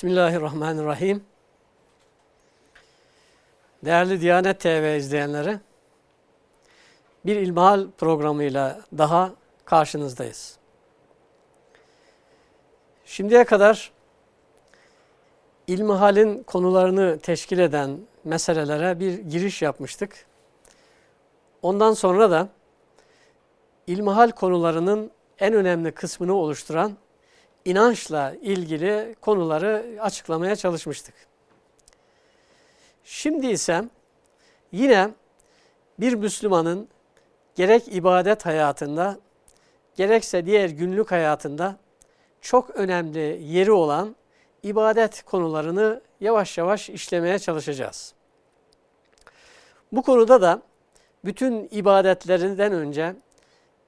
Bismillahirrahmanirrahim. Değerli Diyanet TV izleyenleri, bir İlmihal programıyla daha karşınızdayız. Şimdiye kadar İlmihal'in konularını teşkil eden meselelere bir giriş yapmıştık. Ondan sonra da İlmihal konularının en önemli kısmını oluşturan inançla ilgili konuları açıklamaya çalışmıştık. Şimdi ise yine bir Müslümanın gerek ibadet hayatında gerekse diğer günlük hayatında çok önemli yeri olan ibadet konularını yavaş yavaş işlemeye çalışacağız. Bu konuda da bütün ibadetlerinden önce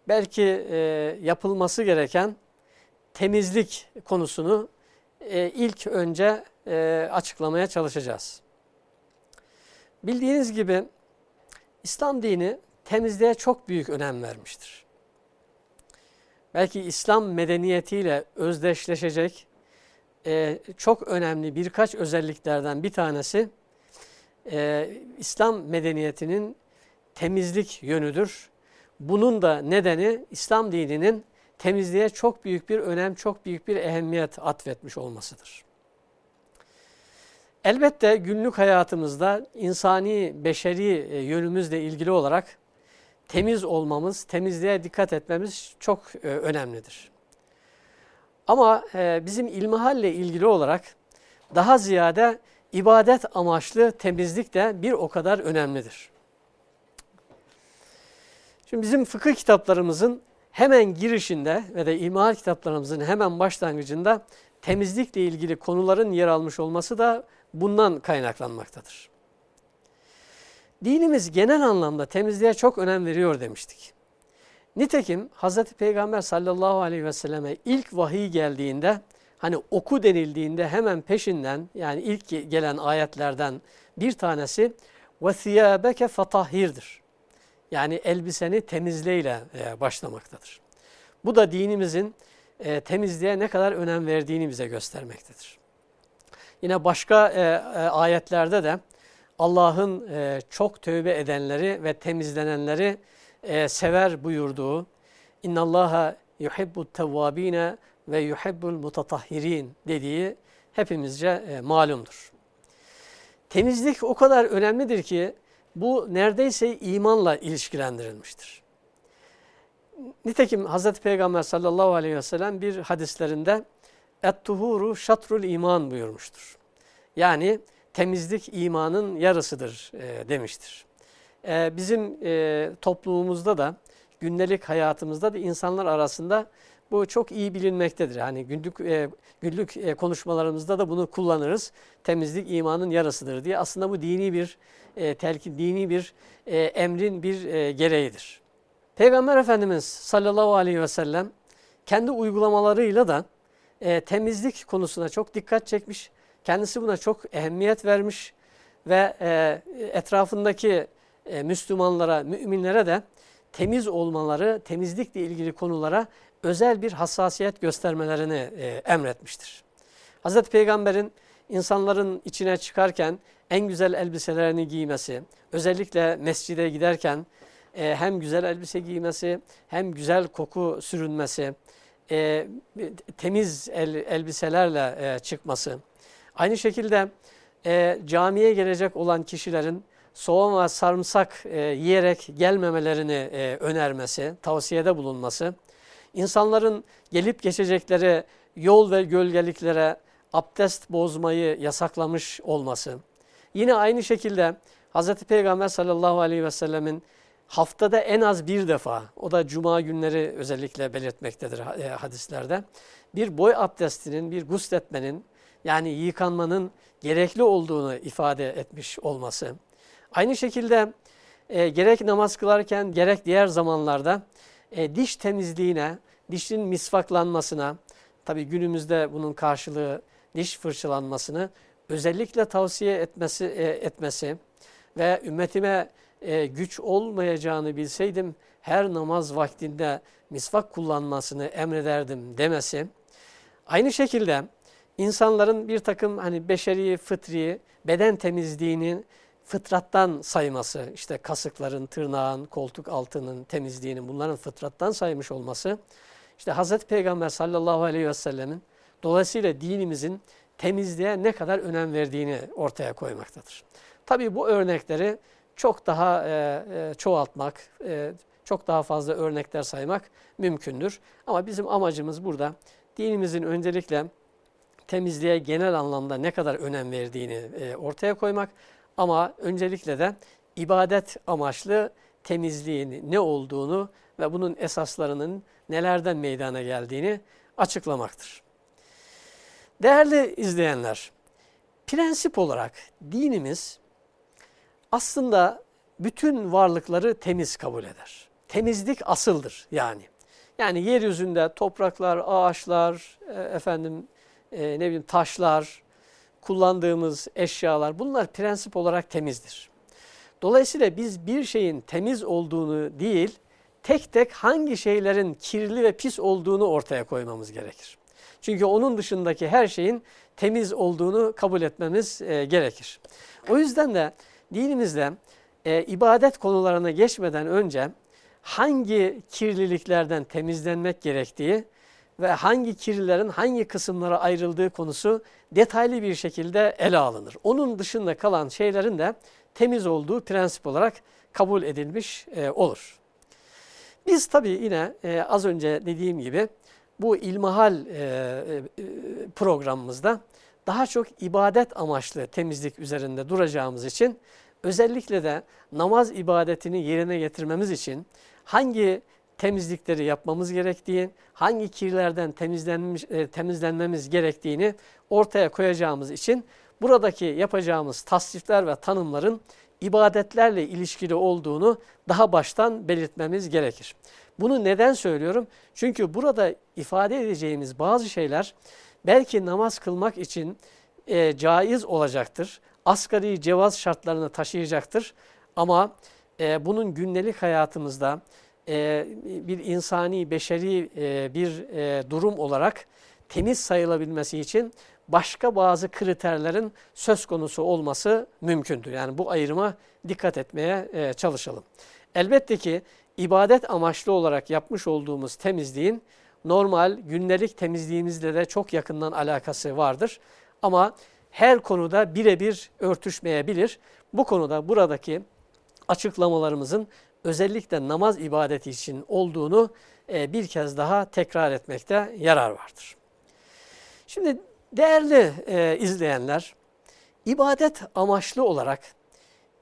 belki e, yapılması gereken temizlik konusunu e, ilk önce e, açıklamaya çalışacağız. Bildiğiniz gibi İslam dini temizliğe çok büyük önem vermiştir. Belki İslam medeniyetiyle özdeşleşecek e, çok önemli birkaç özelliklerden bir tanesi İslam medeniyetinin temizlik yönüdür. Bunun da nedeni İslam dininin temizliğe çok büyük bir önem, çok büyük bir ehemmiyet atfetmiş olmasıdır. Elbette günlük hayatımızda insani, beşeri e, yönümüzle ilgili olarak temiz olmamız, temizliğe dikkat etmemiz çok e, önemlidir. Ama e, bizim ilmihalle ilgili olarak daha ziyade ibadet amaçlı temizlik de bir o kadar önemlidir. Şimdi bizim fıkıh kitaplarımızın hemen girişinde ve de ilmihal kitaplarımızın hemen başlangıcında temizlikle ilgili konuların yer almış olması da bundan kaynaklanmaktadır. Dinimiz genel anlamda temizliğe çok önem veriyor demiştik. Nitekim Hz. Peygamber sallallahu aleyhi ve selleme ilk vahiy geldiğinde hani oku denildiğinde hemen peşinden yani ilk gelen ayetlerden bir tanesi وَثِيَابَكَ فَطَهِر'dir. Yani elbiseni temizleyle e, başlamaktadır. Bu da dinimizin e, temizliğe ne kadar önem verdiğini bize göstermektedir. Yine başka e, ayetlerde de Allah'ın çok tövbe edenleri ve temizlenenleri sever buyurduğu İnna Allaha yuhibbut tevvabine ve yuhibbul mutatahhirin dediği hepimizce malumdur. Temizlik o kadar önemlidir ki bu neredeyse imanla ilişkilendirilmiştir. Nitekim Hz. Peygamber sallallahu aleyhi ve sellem bir hadislerinde et-tuhuru şatrul iman buyurmuştur. Yani temizlik imanın yarısıdır e, demiştir. E, bizim e, toplumumuzda da gündelik hayatımızda da insanlar arasında bu çok iyi bilinmektedir. Hani günlük e, günlük e, konuşmalarımızda da bunu kullanırız. Temizlik imanın yarısıdır diye. Aslında bu dini bir e, telkin, dini bir e, emrin bir e, gereğidir. Peygamber Efendimiz sallallahu aleyhi ve sellem kendi uygulamalarıyla da e, temizlik konusuna çok dikkat çekmiş. Kendisi buna çok ehemmiyet vermiş ve e, etrafındaki e, Müslümanlara, müminlere de temiz olmaları, temizlikle ilgili konulara özel bir hassasiyet göstermelerini e, emretmiştir. Hazreti Peygamber'in insanların içine çıkarken en güzel elbiselerini giymesi, özellikle mescide giderken e, hem güzel elbise giymesi hem güzel koku sürünmesi, e, temiz el, elbiselerle e, çıkması. Aynı şekilde e, camiye gelecek olan kişilerin soğan ve sarımsak e, yiyerek gelmemelerini e, önermesi, tavsiyede bulunması, insanların gelip geçecekleri yol ve gölgeliklere abdest bozmayı yasaklamış olması. Yine aynı şekilde Hz. Peygamber sallallahu aleyhi ve sellemin haftada en az bir defa, o da cuma günleri özellikle belirtmektedir e, hadislerde, bir boy abdestinin, bir gusletmenin yani yıkanmanın gerekli olduğunu ifade etmiş olması. Aynı şekilde e, gerek namaz kılarken gerek diğer zamanlarda e, diş temizliğine, dişin misvaklanmasına, tabi günümüzde bunun karşılığı diş fırçalanmasını özellikle tavsiye etmesi, e, etmesi ve ümmetime e, güç olmayacağını bilseydim her namaz vaktinde misvak kullanmasını emrederdim demesi. Aynı şekilde insanların bir takım hani beşeri, fıtri, beden temizliğinin fıtrattan sayması, işte kasıkların, tırnağın, koltuk altının temizliğinin bunların fıtrattan saymış olması, işte Hazreti Peygamber sallallahu aleyhi ve sellemin dolayısıyla dinimizin temizliğe ne kadar önem verdiğini ortaya koymaktadır. Tabii bu örnekleri çok daha e, e, çoğaltmak, e, çok daha fazla örnekler saymak mümkündür. Ama bizim amacımız burada dinimizin öncelikle temizliğe genel anlamda ne kadar önem verdiğini e, ortaya koymak ama öncelikle de ibadet amaçlı temizliğin ne olduğunu ve bunun esaslarının nelerden meydana geldiğini açıklamaktır. Değerli izleyenler, prensip olarak dinimiz aslında bütün varlıkları temiz kabul eder. Temizlik asıldır yani. Yani yeryüzünde topraklar, ağaçlar, e, efendim e, ne bileyim taşlar, kullandığımız eşyalar bunlar prensip olarak temizdir. Dolayısıyla biz bir şeyin temiz olduğunu değil, tek tek hangi şeylerin kirli ve pis olduğunu ortaya koymamız gerekir. Çünkü onun dışındaki her şeyin temiz olduğunu kabul etmemiz e, gerekir. O yüzden de dinimizde e, ibadet konularına geçmeden önce hangi kirliliklerden temizlenmek gerektiği ve hangi kirlilerin hangi kısımlara ayrıldığı konusu detaylı bir şekilde ele alınır. Onun dışında kalan şeylerin de temiz olduğu prensip olarak kabul edilmiş e, olur. Biz tabii yine e, az önce dediğim gibi bu ilmihal e, e, programımızda daha çok ibadet amaçlı temizlik üzerinde duracağımız için özellikle de namaz ibadetini yerine getirmemiz için hangi temizlikleri yapmamız gerektiği, hangi kirlerden temizlenmiş, e, temizlenmemiz gerektiğini ortaya koyacağımız için buradaki yapacağımız tasnifler ve tanımların ibadetlerle ilişkili olduğunu daha baştan belirtmemiz gerekir. Bunu neden söylüyorum? Çünkü burada ifade edeceğimiz bazı şeyler belki namaz kılmak için e, caiz olacaktır. Asgari cevaz şartlarını taşıyacaktır. Ama e, bunun gündelik hayatımızda e, bir insani, beşeri e, bir e, durum olarak temiz sayılabilmesi için başka bazı kriterlerin söz konusu olması mümkündür. Yani bu ayrıma dikkat etmeye çalışalım. Elbette ki ibadet amaçlı olarak yapmış olduğumuz temizliğin normal gündelik temizliğimizle de çok yakından alakası vardır. Ama her konuda birebir örtüşmeyebilir. Bu konuda buradaki açıklamalarımızın özellikle namaz ibadeti için olduğunu e, bir kez daha tekrar etmekte yarar vardır. Şimdi değerli e, izleyenler, ibadet amaçlı olarak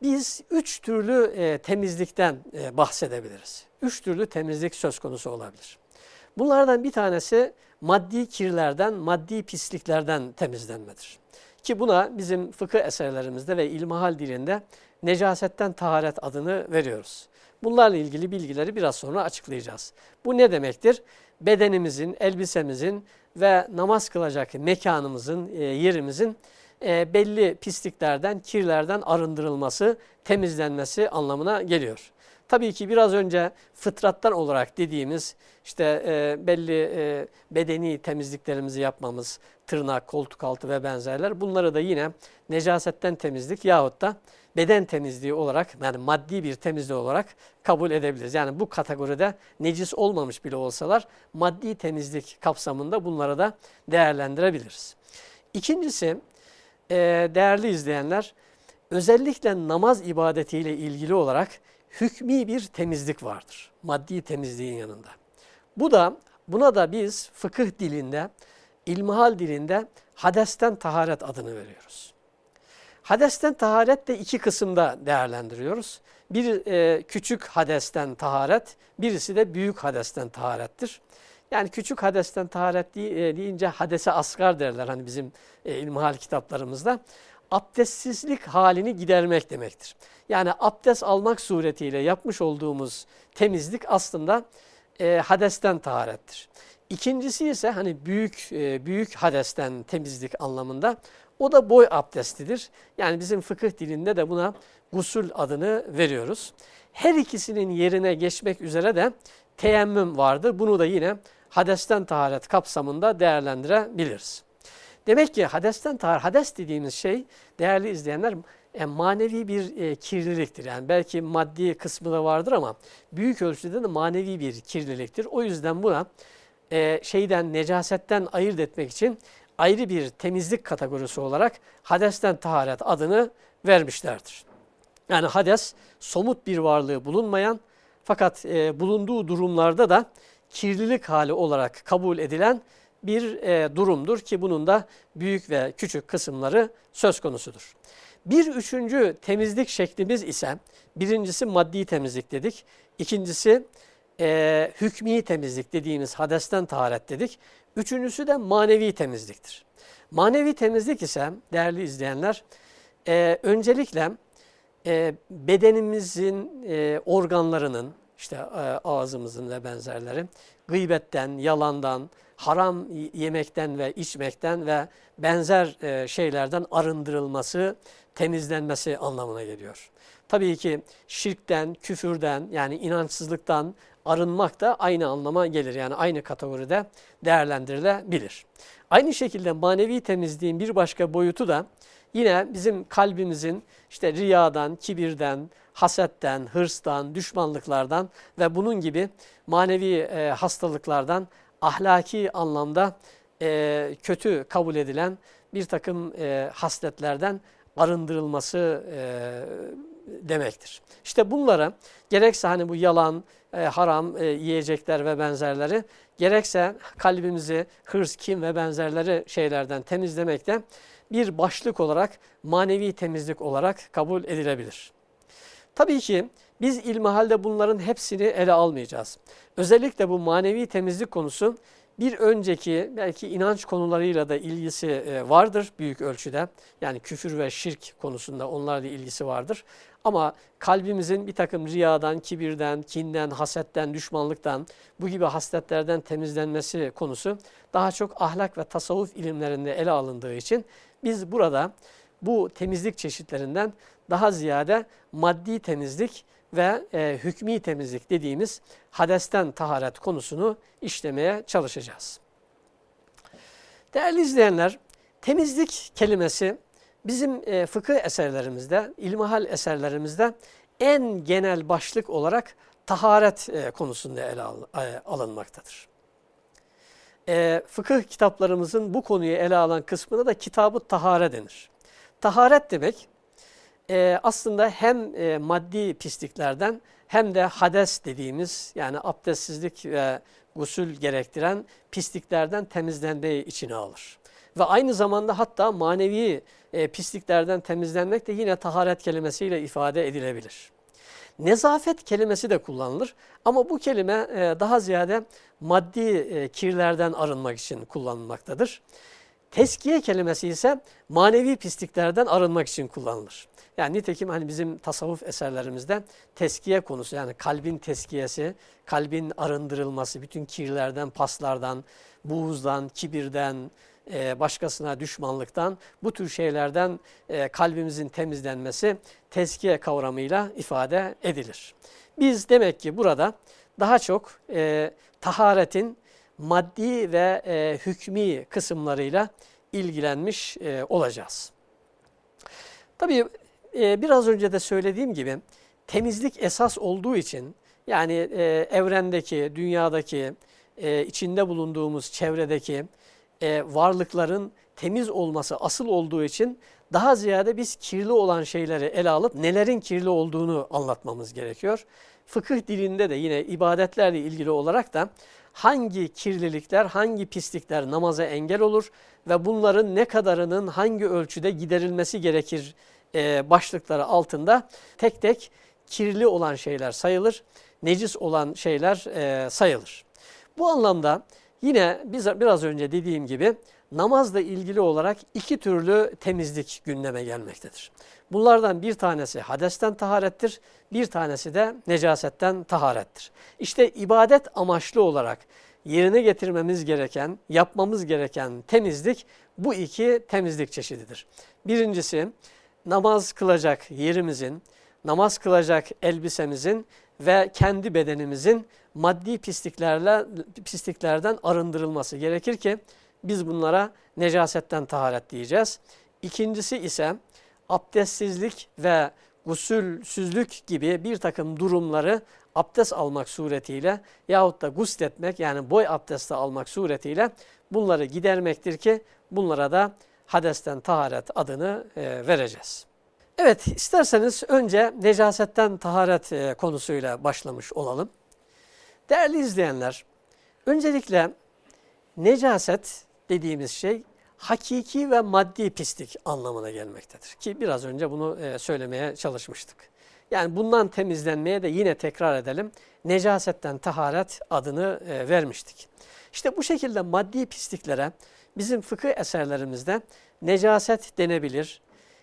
biz üç türlü e, temizlikten bahsedebiliriz. Üç türlü temizlik söz konusu olabilir. Bunlardan bir tanesi maddi kirlerden, maddi pisliklerden temizlenmedir. Ki buna bizim fıkıh eserlerimizde ve ilmihal dilinde necasetten taharet adını veriyoruz. Bunlarla ilgili bilgileri biraz sonra açıklayacağız. Bu ne demektir? Bedenimizin, elbisemizin ve namaz kılacak mekanımızın, e, yerimizin e, belli pisliklerden, kirlerden arındırılması, temizlenmesi anlamına geliyor. Tabii ki biraz önce fıtrattan olarak dediğimiz işte e, belli e, bedeni temizliklerimizi yapmamız, tırnak, koltuk altı ve benzerler bunları da yine necasetten temizlik yahut da beden temizliği olarak yani maddi bir temizliği olarak kabul edebiliriz. Yani bu kategoride necis olmamış bile olsalar maddi temizlik kapsamında bunları da değerlendirebiliriz. İkincisi e, değerli izleyenler özellikle namaz ibadetiyle ilgili olarak hükmi bir temizlik vardır. Maddi temizliğin yanında. Bu da buna da biz fıkıh dilinde, ilmihal dilinde hadesten taharet adını veriyoruz. Hadesten taharet de iki kısımda değerlendiriyoruz. Bir e, küçük hadesten taharet, birisi de büyük hadesten taharettir. Yani küçük hadesten taharet e, deyince hadese asgar derler hani bizim e, ilmihal kitaplarımızda. Abdestsizlik halini gidermek demektir. Yani abdest almak suretiyle yapmış olduğumuz temizlik aslında e, hadesten taharettir. İkincisi ise hani büyük e, büyük hadesten temizlik anlamında. O da boy abdestidir. Yani bizim fıkıh dilinde de buna gusül adını veriyoruz. Her ikisinin yerine geçmek üzere de teyemmüm vardır. Bunu da yine hadesten taharet kapsamında değerlendirebiliriz. Demek ki hadesten tahar, hades dediğimiz şey değerli izleyenler e, manevi bir e, kirliliktir. Yani belki maddi kısmı da vardır ama büyük ölçüde de manevi bir kirliliktir. O yüzden buna e, şeyden, necasetten ayırt etmek için ayrı bir temizlik kategorisi olarak hadesten taharet adını vermişlerdir. Yani hades somut bir varlığı bulunmayan fakat e, bulunduğu durumlarda da kirlilik hali olarak kabul edilen bir e, durumdur ki bunun da büyük ve küçük kısımları söz konusudur. Bir üçüncü temizlik şeklimiz ise birincisi maddi temizlik dedik. İkincisi e, hükmi temizlik dediğimiz hadesten taharet dedik. Üçüncüsü de manevi temizliktir. Manevi temizlik ise değerli izleyenler e, öncelikle e, bedenimizin e, organlarının işte e, ağzımızın ve benzerleri gıybetten, yalandan, haram yemekten ve içmekten ve benzer e, şeylerden arındırılması, temizlenmesi anlamına geliyor. Tabii ki şirkten, küfürden yani inançsızlıktan arınmak da aynı anlama gelir. Yani aynı kategoride değerlendirilebilir. Aynı şekilde manevi temizliğin bir başka boyutu da yine bizim kalbimizin işte riyadan, kibirden, hasetten, hırstan, düşmanlıklardan ve bunun gibi manevi e, hastalıklardan ahlaki anlamda e, kötü kabul edilen bir takım e, hasletlerden arındırılması e, demektir. İşte bunlara gerekse hani bu yalan, e, haram e, yiyecekler ve benzerleri gerekse kalbimizi hırs, kim ve benzerleri şeylerden temizlemekte bir başlık olarak manevi temizlik olarak kabul edilebilir. Tabii ki biz ilmihalde bunların hepsini ele almayacağız. Özellikle bu manevi temizlik konusu bir önceki belki inanç konularıyla da ilgisi e, vardır büyük ölçüde. Yani küfür ve şirk konusunda onlarla ilgisi vardır. Ama kalbimizin bir takım riyadan, kibirden, kinden, hasetten, düşmanlıktan, bu gibi hasletlerden temizlenmesi konusu daha çok ahlak ve tasavvuf ilimlerinde ele alındığı için biz burada bu temizlik çeşitlerinden daha ziyade maddi temizlik ve e, hükmi temizlik dediğimiz hadesten taharet konusunu işlemeye çalışacağız. Değerli izleyenler, temizlik kelimesi bizim e, fıkıh eserlerimizde, ilmihal eserlerimizde en genel başlık olarak taharet e, konusunda ele al, e, alınmaktadır. E, fıkıh kitaplarımızın bu konuyu ele alan kısmına da kitabı tahare denir. Taharet demek e, aslında hem e, maddi pisliklerden hem de hades dediğimiz yani abdestsizlik ve gusül gerektiren pisliklerden temizlenmeyi içine alır. Ve aynı zamanda hatta manevi e, pisliklerden temizlenmek de yine taharet kelimesiyle ifade edilebilir. Nezafet kelimesi de kullanılır ama bu kelime e, daha ziyade maddi e, kirlerden arınmak için kullanılmaktadır. Teskiye kelimesi ise manevi pisliklerden arınmak için kullanılır. Yani nitekim hani bizim tasavvuf eserlerimizde teskiye konusu yani kalbin teskiyesi, kalbin arındırılması, bütün kirlerden, paslardan, buğuzdan, kibirden, e, başkasına düşmanlıktan, bu tür şeylerden e, kalbimizin temizlenmesi teskiye kavramıyla ifade edilir. Biz demek ki burada daha çok e, taharetin maddi ve e, hükmi kısımlarıyla ilgilenmiş e, olacağız. Tabii e, biraz önce de söylediğim gibi temizlik esas olduğu için yani e, evrendeki, dünyadaki, e, içinde bulunduğumuz çevredeki e, varlıkların temiz olması asıl olduğu için daha ziyade biz kirli olan şeyleri ele alıp nelerin kirli olduğunu anlatmamız gerekiyor. Fıkıh dilinde de yine ibadetlerle ilgili olarak da hangi kirlilikler, hangi pislikler namaza engel olur ve bunların ne kadarının hangi ölçüde giderilmesi gerekir e, başlıkları altında tek tek kirli olan şeyler sayılır, necis olan şeyler e, sayılır. Bu anlamda yine biz biraz önce dediğim gibi namazla ilgili olarak iki türlü temizlik gündeme gelmektedir. Bunlardan bir tanesi hadesten taharettir, bir tanesi de necasetten taharettir. İşte ibadet amaçlı olarak yerine getirmemiz gereken, yapmamız gereken temizlik bu iki temizlik çeşididir. Birincisi namaz kılacak yerimizin, namaz kılacak elbisemizin ve kendi bedenimizin maddi pisliklerle pisliklerden arındırılması gerekir ki biz bunlara necasetten taharet diyeceğiz. İkincisi ise abdestsizlik ve gusülsüzlük gibi bir takım durumları abdest almak suretiyle yahut da gusletmek yani boy abdesti almak suretiyle bunları gidermektir ki bunlara da hadesten taharet adını e, vereceğiz. Evet isterseniz önce necasetten taharet e, konusuyla başlamış olalım. Değerli izleyenler, öncelikle necaset dediğimiz şey hakiki ve maddi pislik anlamına gelmektedir. Ki biraz önce bunu e, söylemeye çalışmıştık. Yani bundan temizlenmeye de yine tekrar edelim. Necasetten taharet adını vermiştik. İşte bu şekilde maddi pisliklere bizim fıkıh eserlerimizde necaset denebilir.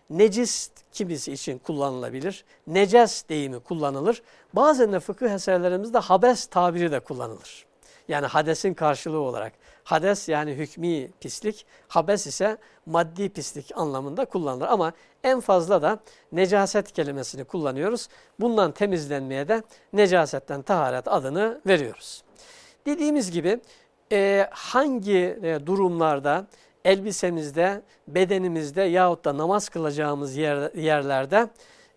Necis kimisi için kullanılabilir. Neces deyimi kullanılır. Bazen de fıkıh eserlerimizde habes tabiri de kullanılır. Yani hadesin karşılığı olarak. Hades yani hükmi pislik, habes ise maddi pislik anlamında kullanılır. Ama en fazla da necaset kelimesini kullanıyoruz. Bundan temizlenmeye de necasetten taharet adını veriyoruz. Dediğimiz gibi e, hangi e, durumlarda elbisemizde, bedenimizde yahut da namaz kılacağımız yer, yerlerde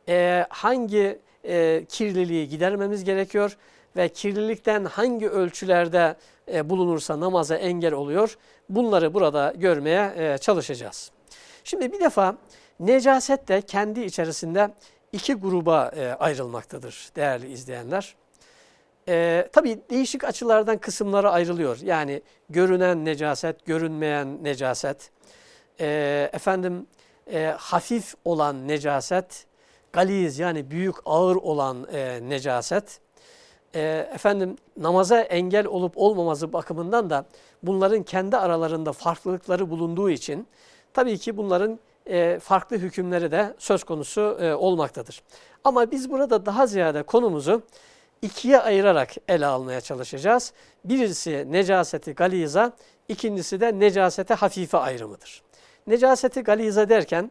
e, hangi e, kirliliği gidermemiz gerekiyor ve kirlilikten hangi ölçülerde e, bulunursa namaza engel oluyor. Bunları burada görmeye e, çalışacağız. Şimdi bir defa necaset de kendi içerisinde iki gruba e, ayrılmaktadır değerli izleyenler. E, tabii değişik açılardan kısımlara ayrılıyor. Yani görünen necaset, görünmeyen necaset, e, efendim e, hafif olan necaset, galiz yani büyük ağır olan e, necaset, e, efendim namaza engel olup olmaması bakımından da bunların kendi aralarında farklılıkları bulunduğu için tabii ki bunların e, farklı hükümleri de söz konusu e, olmaktadır. Ama biz burada daha ziyade konumuzu ikiye ayırarak ele almaya çalışacağız. Birisi necaseti galiza, ikincisi de necasete hafife ayrımıdır. Necaseti galiza derken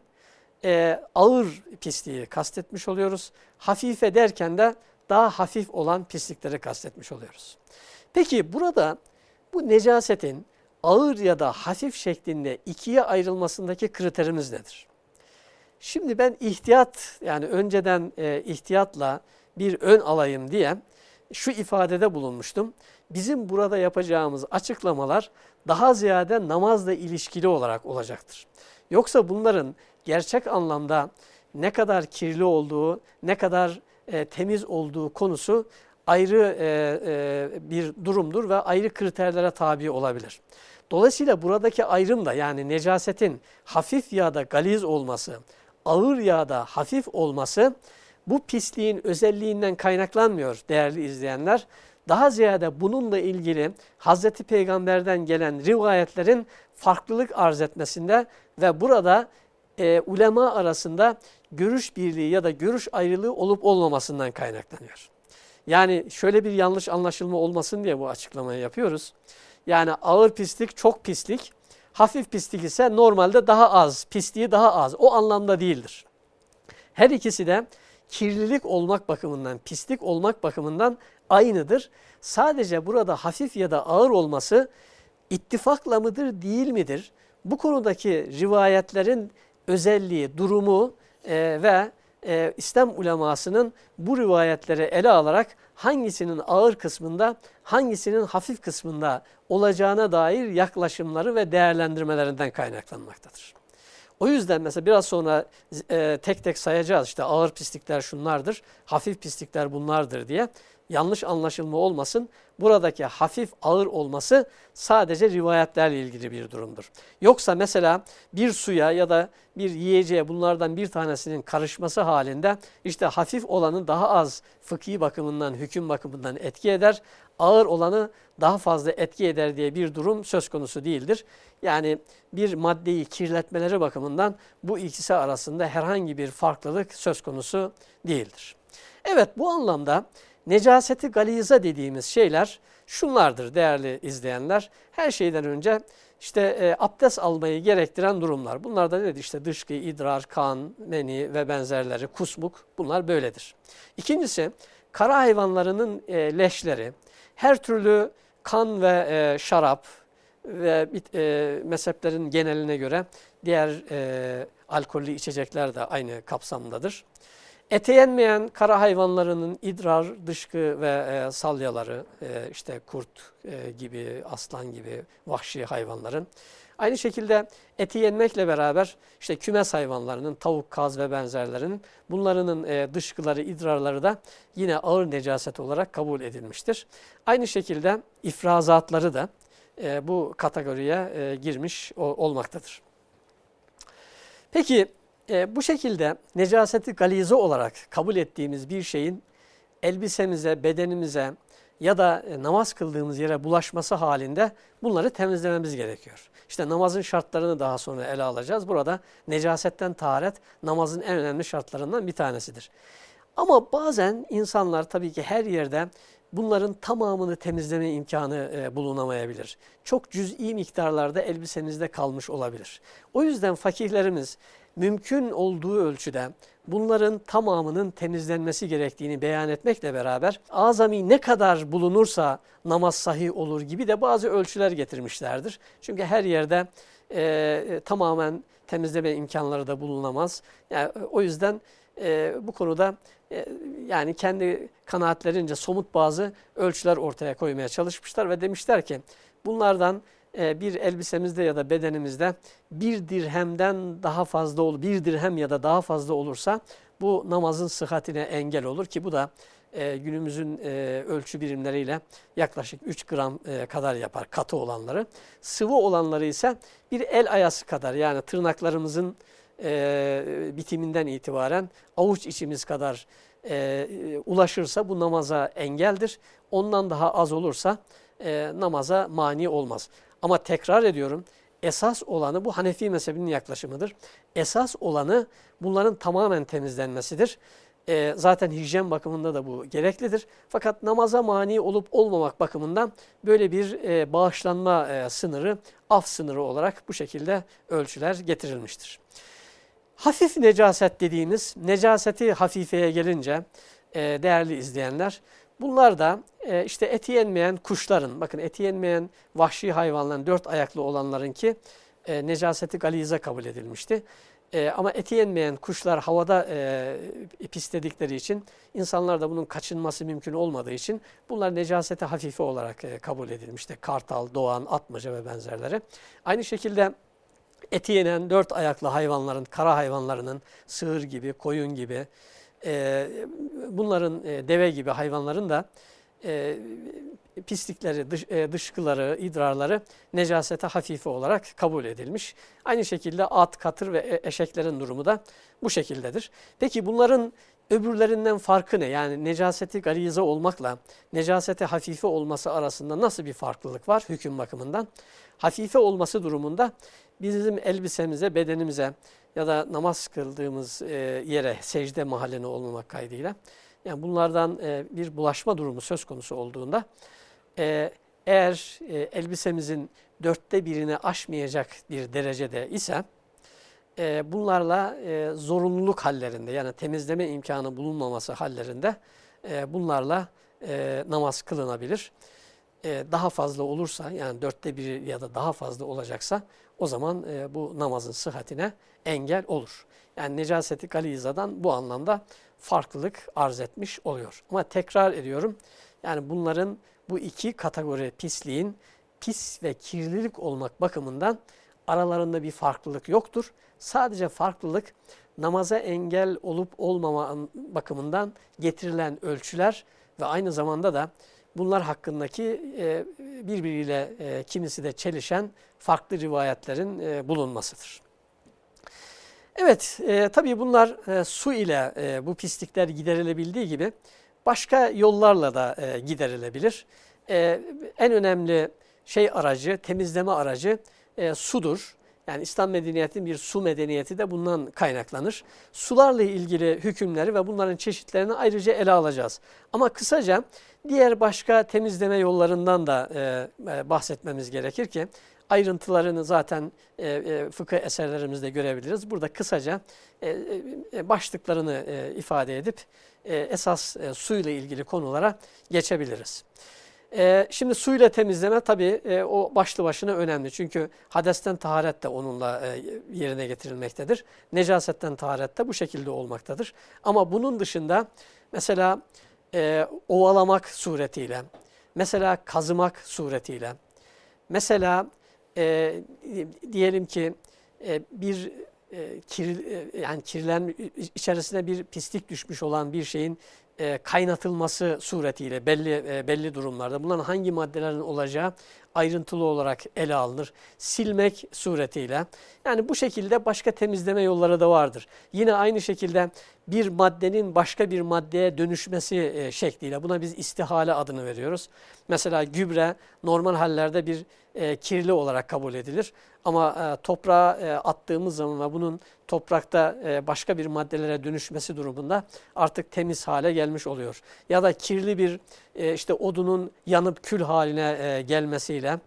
e, ağır pisliği kastetmiş oluyoruz. Hafife derken de daha hafif olan pislikleri kastetmiş oluyoruz. Peki burada bu necasetin ağır ya da hafif şeklinde ikiye ayrılmasındaki kriterimiz nedir? Şimdi ben ihtiyat yani önceden e, ihtiyatla bir ön alayım diye şu ifadede bulunmuştum. Bizim burada yapacağımız açıklamalar daha ziyade namazla ilişkili olarak olacaktır. Yoksa bunların gerçek anlamda ne kadar kirli olduğu, ne kadar e, temiz olduğu konusu ayrı e, e, bir durumdur ve ayrı kriterlere tabi olabilir. Dolayısıyla buradaki ayrım da yani necasetin hafif ya da galiz olması, ağır ya da hafif olması bu pisliğin özelliğinden kaynaklanmıyor değerli izleyenler. Daha ziyade bununla ilgili Hazreti Peygamber'den gelen rivayetlerin farklılık arz etmesinde ve burada e, ulema arasında görüş birliği ya da görüş ayrılığı olup olmamasından kaynaklanıyor. Yani şöyle bir yanlış anlaşılma olmasın diye bu açıklamayı yapıyoruz. Yani ağır pislik çok pislik, hafif pislik ise normalde daha az, pisliği daha az. O anlamda değildir. Her ikisi de kirlilik olmak bakımından, pislik olmak bakımından aynıdır. Sadece burada hafif ya da ağır olması ittifakla mıdır, değil midir? Bu konudaki rivayetlerin özelliği, durumu e, ve e, İslam ulemasının bu rivayetleri ele alarak hangisinin ağır kısmında, hangisinin hafif kısmında olacağına dair yaklaşımları ve değerlendirmelerinden kaynaklanmaktadır. O yüzden mesela biraz sonra e, tek tek sayacağız işte ağır pislikler şunlardır, hafif pislikler bunlardır diye yanlış anlaşılma olmasın. Buradaki hafif ağır olması sadece rivayetlerle ilgili bir durumdur. Yoksa mesela bir suya ya da bir yiyeceğe bunlardan bir tanesinin karışması halinde işte hafif olanı daha az fıkhi bakımından, hüküm bakımından etki eder. Ağır olanı daha fazla etki eder diye bir durum söz konusu değildir. Yani bir maddeyi kirletmeleri bakımından bu ikisi arasında herhangi bir farklılık söz konusu değildir. Evet bu anlamda necaseti galiza dediğimiz şeyler şunlardır değerli izleyenler. Her şeyden önce işte e, abdest almayı gerektiren durumlar. Bunlar da nedir? İşte dışkı, idrar, kan, meni ve benzerleri, kusmuk bunlar böyledir. İkincisi kara hayvanlarının e, leşleri, her türlü kan ve e, şarap, ve e, mezheplerin geneline göre diğer e, alkollü içecekler de aynı kapsamdadır. Ete yenmeyen kara hayvanlarının idrar, dışkı ve e, salyaları, e, işte kurt e, gibi, aslan gibi vahşi hayvanların. Aynı şekilde eti yenmekle beraber işte kümes hayvanlarının, tavuk, kaz ve benzerlerinin bunların e, dışkıları, idrarları da yine ağır necaset olarak kabul edilmiştir. Aynı şekilde ifrazatları da e, bu kategoriye e, girmiş olmaktadır. Peki bu şekilde necaseti galize olarak kabul ettiğimiz bir şeyin elbisemize, bedenimize ya da e, namaz kıldığımız yere bulaşması halinde bunları temizlememiz gerekiyor. İşte namazın şartlarını daha sonra ele alacağız. Burada necasetten taharet namazın en önemli şartlarından bir tanesidir. Ama bazen insanlar tabii ki her yerde bunların tamamını temizleme imkanı e, bulunamayabilir. Çok cüz'i miktarlarda elbisemizde kalmış olabilir. O yüzden fakihlerimiz mümkün olduğu ölçüde bunların tamamının temizlenmesi gerektiğini beyan etmekle beraber azami ne kadar bulunursa namaz sahih olur gibi de bazı ölçüler getirmişlerdir. Çünkü her yerde e, e tamamen temizleme imkanları da bulunamaz. Yani, o yüzden e, bu konuda e, yani kendi kanaatlerince somut bazı ölçüler ortaya koymaya çalışmışlar ve demişler ki bunlardan e, bir elbisemizde ya da bedenimizde bir dirhemden daha fazla olur, bir dirhem ya da daha fazla olursa bu namazın sıhhatine engel olur ki bu da e, günümüzün e, ölçü birimleriyle yaklaşık 3 gram e, kadar yapar katı olanları. Sıvı olanları ise bir el ayası kadar yani tırnaklarımızın bitiminden itibaren avuç içimiz kadar ulaşırsa bu namaza engeldir. Ondan daha az olursa namaza mani olmaz. Ama tekrar ediyorum esas olanı bu Hanefi mezhebinin yaklaşımıdır. Esas olanı bunların tamamen temizlenmesidir. E, zaten hijyen bakımında da bu gereklidir. Fakat namaza mani olup olmamak bakımından böyle bir e, bağışlanma e, sınırı, af sınırı olarak bu şekilde ölçüler getirilmiştir. Hafif necaset dediğimiz necaseti hafifeye gelince e, değerli izleyenler bunlar da e, işte eti yenmeyen kuşların bakın eti yenmeyen vahşi hayvanların dört ayaklı olanların ki e, necaseti galize kabul edilmişti. E, ama eti yenmeyen kuşlar havada e, pisledikleri için insanlar da bunun kaçınması mümkün olmadığı için bunlar necaseti hafife olarak e, kabul edilmişti. Kartal, doğan, atmaca ve benzerleri. Aynı şekilde eti yenen dört ayaklı hayvanların, kara hayvanlarının sığır gibi, koyun gibi, bunların deve gibi hayvanların da pislikleri, dış, e, dışkıları, idrarları necasete hafife olarak kabul edilmiş. Aynı şekilde at, katır ve e, eşeklerin durumu da bu şekildedir. Peki bunların öbürlerinden farkı ne? Yani necaseti garize olmakla necasete hafife olması arasında nasıl bir farklılık var hüküm bakımından? Hafife olması durumunda bizim elbisemize, bedenimize ya da namaz kıldığımız e, yere secde mahalline olmamak kaydıyla yani bunlardan e, bir bulaşma durumu söz konusu olduğunda e, eğer elbisemizin dörtte birini aşmayacak bir derecede ise bunlarla zorunluluk hallerinde yani temizleme imkanı bulunmaması hallerinde bunlarla namaz kılınabilir. daha fazla olursa yani dörtte biri ya da daha fazla olacaksa o zaman e, bu namazın sıhhatine engel olur. Yani necaseti galizadan bu anlamda farklılık arz etmiş oluyor. Ama tekrar ediyorum yani bunların bu iki kategori pisliğin pis ve kirlilik olmak bakımından aralarında bir farklılık yoktur. Sadece farklılık namaza engel olup olmama bakımından getirilen ölçüler ve aynı zamanda da bunlar hakkındaki e, birbiriyle e, kimisi de çelişen farklı rivayetlerin e, bulunmasıdır. Evet, e, tabii bunlar e, su ile e, bu pislikler giderilebildiği gibi başka yollarla da e, giderilebilir. E, en önemli şey aracı, temizleme aracı e, sudur. Yani İslam medeniyetinin bir su medeniyeti de bundan kaynaklanır. Sularla ilgili hükümleri ve bunların çeşitlerini ayrıca ele alacağız. Ama kısaca diğer başka temizleme yollarından da e, e, bahsetmemiz gerekir ki ayrıntılarını zaten e, e, fıkıh eserlerimizde görebiliriz. Burada kısaca e, e, başlıklarını e, ifade edip e, esas e, suyla ilgili konulara geçebiliriz. E, şimdi suyla temizleme tabii e, o başlı başına önemli. Çünkü hadesten taharet de onunla e, yerine getirilmektedir. Necasetten taharet de bu şekilde olmaktadır. Ama bunun dışında mesela e, ovalamak suretiyle, mesela kazımak suretiyle, mesela e, diyelim ki e, bir e, kir, e, yani kirlen içerisine bir pislik düşmüş olan bir şeyin e, kaynatılması suretiyle belli e, belli durumlarda bunların hangi maddelerin olacağı ayrıntılı olarak ele alınır. Silmek suretiyle. Yani bu şekilde başka temizleme yolları da vardır. Yine aynı şekilde bir maddenin başka bir maddeye dönüşmesi e, şekliyle buna biz istihale adını veriyoruz. Mesela gübre normal hallerde bir e, kirli olarak kabul edilir. Ama e, toprağa attığımız zaman ve bunun toprakta başka bir maddelere dönüşmesi durumunda artık temiz hale gelmiş oluyor. Ya da kirli bir işte odunun yanıp kül haline e, gelmesiyle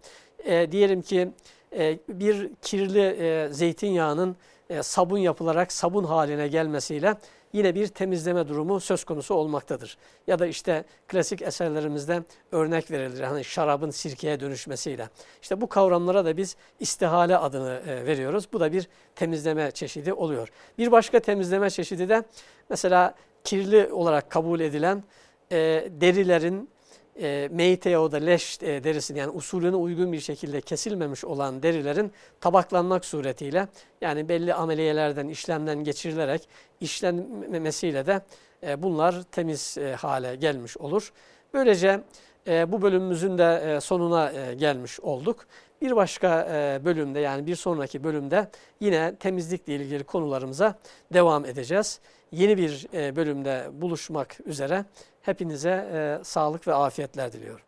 e, diyelim ki e, bir kirli e, zeytinyağının e, sabun yapılarak sabun haline gelmesiyle yine bir temizleme durumu söz konusu olmaktadır. Ya da işte klasik eserlerimizde örnek verilir. Hani şarabın sirkeye dönüşmesiyle. İşte bu kavramlara da biz istihale adını e, veriyoruz. Bu da bir temizleme çeşidi oluyor. Bir başka temizleme çeşidi de mesela kirli olarak kabul edilen e, derilerin e, meyte ya da leş e, derisini yani usulüne uygun bir şekilde kesilmemiş olan derilerin tabaklanmak suretiyle yani belli ameliyelerden, işlemden geçirilerek işlenmesiyle de e, bunlar temiz e, hale gelmiş olur. Böylece e, bu bölümümüzün de e, sonuna e, gelmiş olduk. Bir başka e, bölümde yani bir sonraki bölümde yine temizlikle ilgili konularımıza devam edeceğiz. Yeni bir e, bölümde buluşmak üzere hepinize e, sağlık ve afiyetler diliyorum.